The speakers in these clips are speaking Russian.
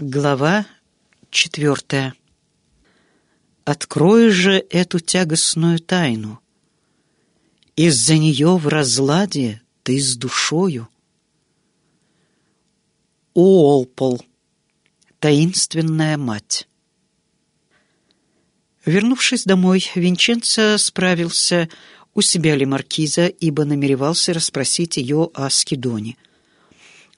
Глава четвертая. Открой же эту тягостную тайну. Из-за нее в разладе ты с душою. Уолпол. Таинственная мать. Вернувшись домой, Винченцо справился, у себя ли маркиза, ибо намеревался расспросить ее о Скидоне —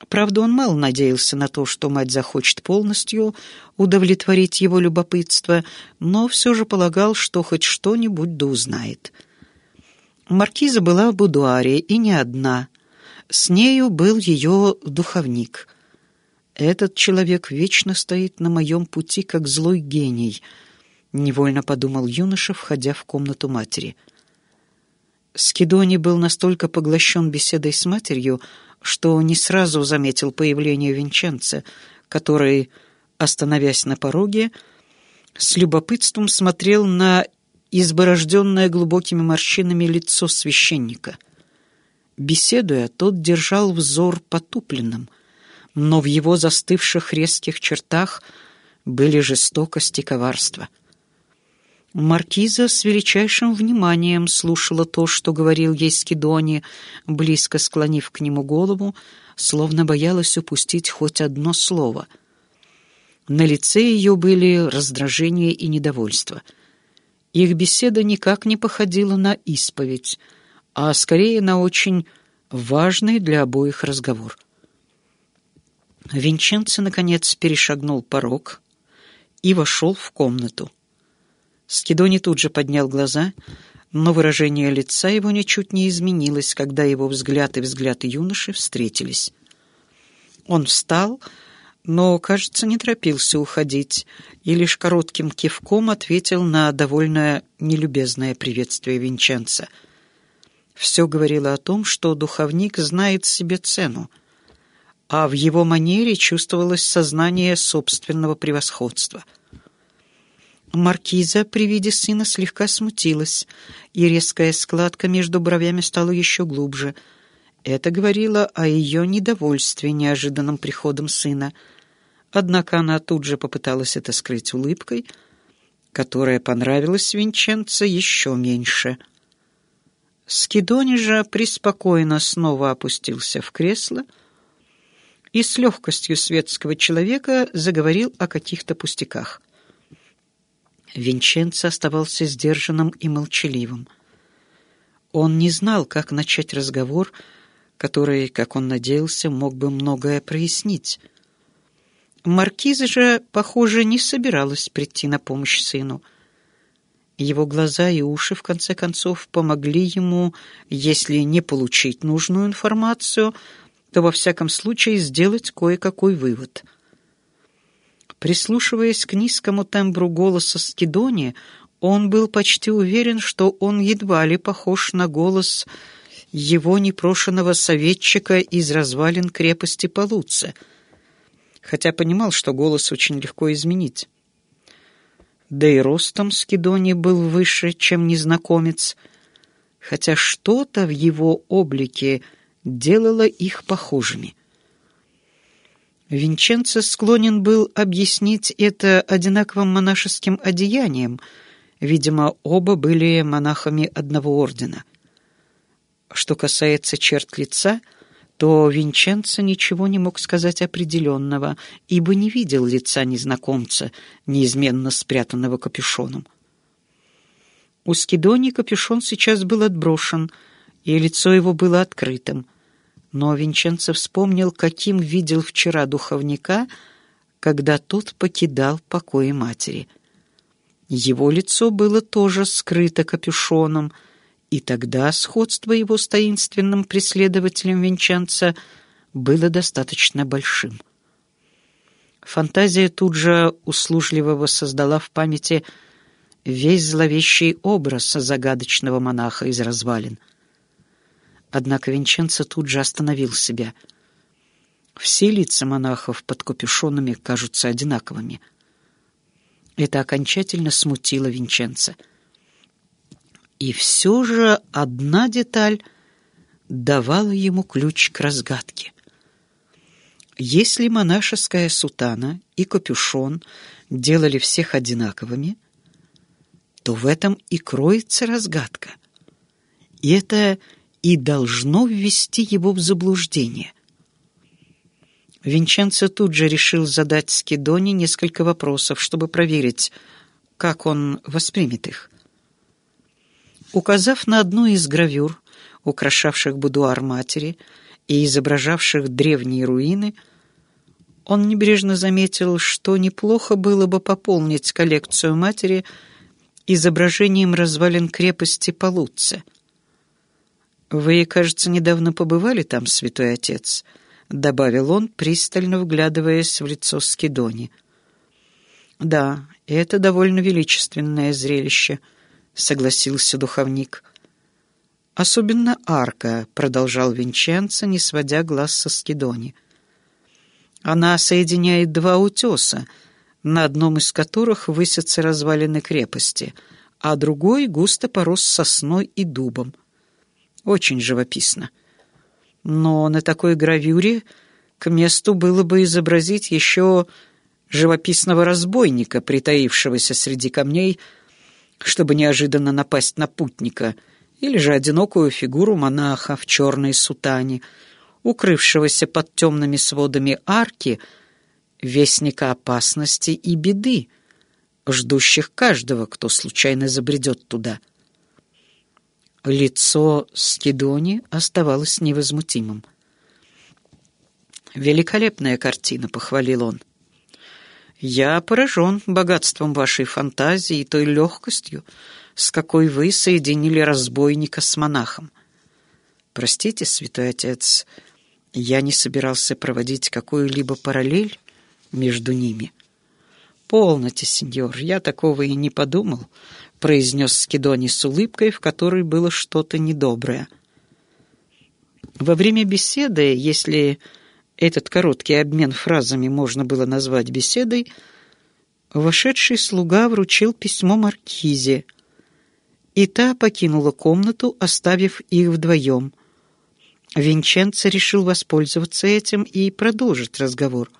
Правда, он мало надеялся на то, что мать захочет полностью удовлетворить его любопытство, но все же полагал, что хоть что-нибудь да узнает. Маркиза была в будуаре, и не одна. С нею был ее духовник. «Этот человек вечно стоит на моем пути, как злой гений», — невольно подумал юноша, входя в комнату матери. Скидони был настолько поглощен беседой с матерью, что не сразу заметил появление Винченца, который, остановясь на пороге, с любопытством смотрел на изборожденное глубокими морщинами лицо священника. Беседуя, тот держал взор потупленным, но в его застывших резких чертах были жестокость и коварство — Маркиза с величайшим вниманием слушала то, что говорил ей Скидони, близко склонив к нему голову, словно боялась упустить хоть одно слово. На лице ее были раздражение и недовольство. Их беседа никак не походила на исповедь, а скорее на очень важный для обоих разговор. Винченцо, наконец, перешагнул порог и вошел в комнату. Скидони тут же поднял глаза, но выражение лица его ничуть не изменилось, когда его взгляд и взгляд юноши встретились. Он встал, но, кажется, не торопился уходить, и лишь коротким кивком ответил на довольно нелюбезное приветствие Винченца. Все говорило о том, что духовник знает себе цену, а в его манере чувствовалось сознание собственного превосходства — Маркиза при виде сына слегка смутилась, и резкая складка между бровями стала еще глубже. Это говорило о ее недовольстве неожиданным приходом сына. Однако она тут же попыталась это скрыть улыбкой, которая понравилась Винченце еще меньше. Скидони же преспокойно снова опустился в кресло и с легкостью светского человека заговорил о каких-то пустяках. Винченцо оставался сдержанным и молчаливым. Он не знал, как начать разговор, который, как он надеялся, мог бы многое прояснить. Маркиза же, похоже, не собиралась прийти на помощь сыну. Его глаза и уши, в конце концов, помогли ему, если не получить нужную информацию, то, во всяком случае, сделать кое-какой вывод — Прислушиваясь к низкому тембру голоса Скидони, он был почти уверен, что он едва ли похож на голос его непрошенного советчика из развалин крепости Полуце, хотя понимал, что голос очень легко изменить. Да и ростом Скидони был выше, чем незнакомец, хотя что-то в его облике делало их похожими. Винченцо склонен был объяснить это одинаковым монашеским одеянием. Видимо, оба были монахами одного ордена. Что касается черт лица, то Винченцо ничего не мог сказать определенного, ибо не видел лица незнакомца, неизменно спрятанного капюшоном. У Скидони капюшон сейчас был отброшен, и лицо его было открытым — но Винченцо вспомнил, каким видел вчера духовника, когда тот покидал покои матери. Его лицо было тоже скрыто капюшоном, и тогда сходство его с таинственным преследователем Винченца было достаточно большим. Фантазия тут же услужливо воссоздала в памяти весь зловещий образ загадочного монаха из развалин — Однако Винченцо тут же остановил себя. Все лица монахов под капюшонами кажутся одинаковыми. Это окончательно смутило Винченцо. И все же одна деталь давала ему ключ к разгадке. Если монашеская сутана и капюшон делали всех одинаковыми, то в этом и кроется разгадка. И это и должно ввести его в заблуждение. Винченцо тут же решил задать Скидоне несколько вопросов, чтобы проверить, как он воспримет их. Указав на одну из гравюр, украшавших будуар матери и изображавших древние руины, он небрежно заметил, что неплохо было бы пополнить коллекцию матери изображением развалин крепости Полуцци. «Вы, кажется, недавно побывали там, святой отец», — добавил он, пристально вглядываясь в лицо Скидони. «Да, это довольно величественное зрелище», — согласился духовник. «Особенно арка», — продолжал Винченцо, не сводя глаз со Скидони. «Она соединяет два утеса, на одном из которых высятся развалины крепости, а другой густо порос сосной и дубом. Очень живописно. Но на такой гравюре к месту было бы изобразить еще живописного разбойника, притаившегося среди камней, чтобы неожиданно напасть на путника, или же одинокую фигуру монаха в черной сутане, укрывшегося под темными сводами арки, вестника опасности и беды, ждущих каждого, кто случайно забредет туда. Лицо Скидони оставалось невозмутимым. «Великолепная картина», — похвалил он. «Я поражен богатством вашей фантазии и той легкостью, с какой вы соединили разбойника с монахом. Простите, святой отец, я не собирался проводить какую-либо параллель между ними». «Полноте, сеньор, я такого и не подумал», произнес Скидони с улыбкой, в которой было что-то недоброе. Во время беседы, если этот короткий обмен фразами можно было назвать беседой, вошедший слуга вручил письмо Маркизе, и та покинула комнату, оставив их вдвоем. Винченцо решил воспользоваться этим и продолжить разговор.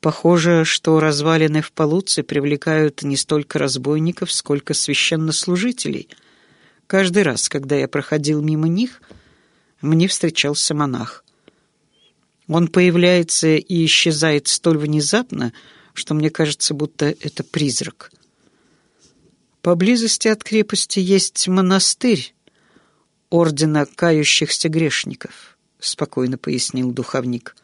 Похоже, что развалины в Полуце привлекают не столько разбойников, сколько священнослужителей. Каждый раз, когда я проходил мимо них, мне встречался монах. Он появляется и исчезает столь внезапно, что мне кажется, будто это призрак. Поблизости от крепости есть монастырь ордена кающихся грешников, спокойно пояснил духовник.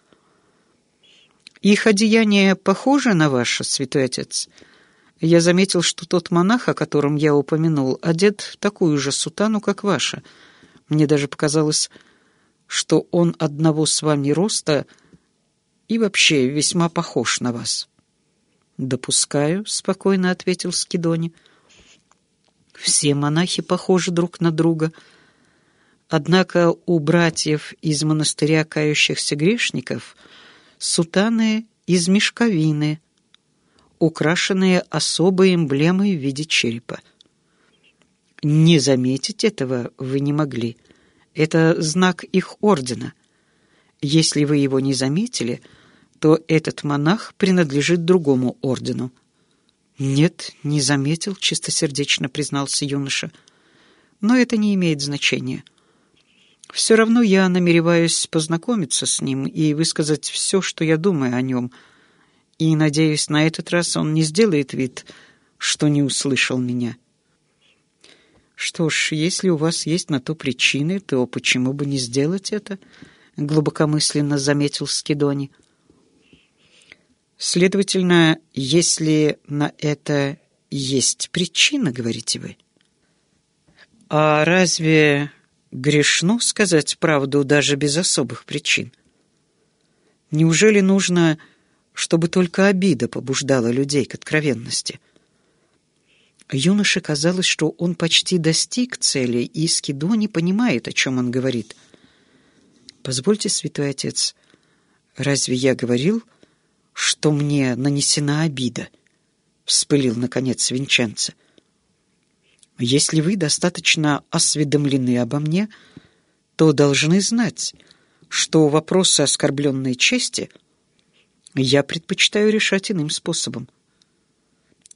Их одеяние похоже на ваше, святой отец? Я заметил, что тот монах, о котором я упомянул, одет в такую же сутану, как ваша. Мне даже показалось, что он одного с вами роста и вообще весьма похож на вас. «Допускаю», — спокойно ответил Скидони. «Все монахи похожи друг на друга. Однако у братьев из монастыря кающихся грешников — сутаны из мешковины, украшенные особой эмблемой в виде черепа. Не заметить этого вы не могли. Это знак их ордена. Если вы его не заметили, то этот монах принадлежит другому ордену. «Нет, не заметил», — чистосердечно признался юноша. «Но это не имеет значения». Все равно я намереваюсь познакомиться с ним и высказать все, что я думаю о нем. И, надеюсь, на этот раз он не сделает вид, что не услышал меня. Что ж, если у вас есть на то причины, то почему бы не сделать это? Глубокомысленно заметил Скидони. Следовательно, если на это есть причина, говорите вы. А разве Грешно сказать правду даже без особых причин. Неужели нужно, чтобы только обида побуждала людей к откровенности? Юноше казалось, что он почти достиг цели, и Скидо не понимает, о чем он говорит. «Позвольте, святой отец, разве я говорил, что мне нанесена обида?» — вспылил, наконец, Винченцо. Если вы достаточно осведомлены обо мне, то должны знать, что вопросы оскорбленной чести я предпочитаю решать иным способом.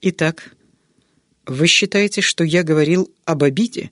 Итак, вы считаете, что я говорил об обиде?»